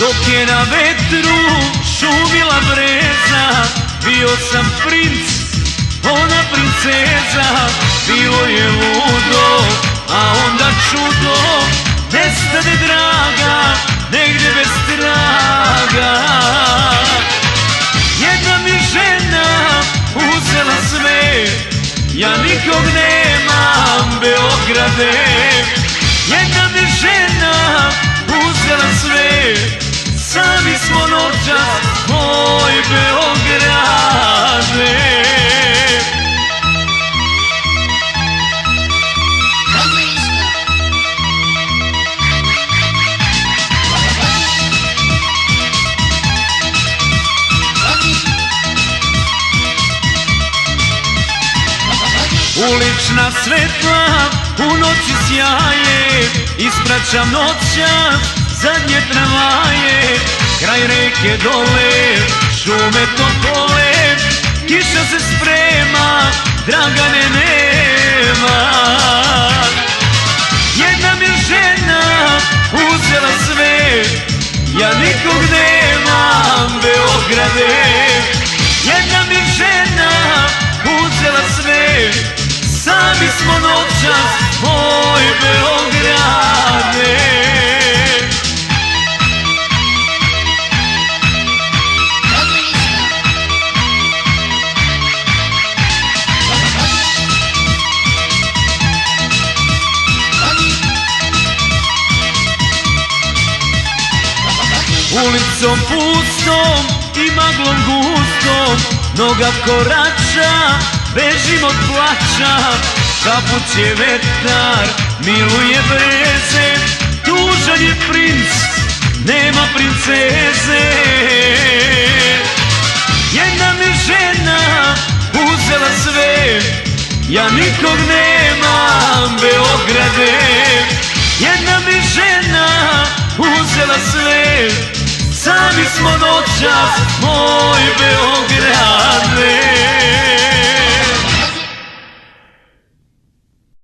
Dok je na vetru šumila breza Bio sam princ, ona princeza. Bilo je ludo, a onda čudo Nestade draga, negdje bez traga. Jedna mi žena uzela sve Ja nikog nemam, Beograde. Jedna mi žena Ulična svetla u noći sjaje Ispraćam noćas zadnje tramvaje. Kraj reke dole, šume topole Kiša se sprema, Dragane nema. Jedna mi žena uzela sve Ja nikog nemam, Beograde noćas, moj Beograde. Ulicom pustom i maglom gustom Noga korača, bežim od plaća Kapuće vetar, miluje breze Tužan je princ, nema princeze. Jedna mi žena uzela sve Ja nikog nemam, Beograde. Jedna mi žena uzela sve Sami smo noćas, moj Beograd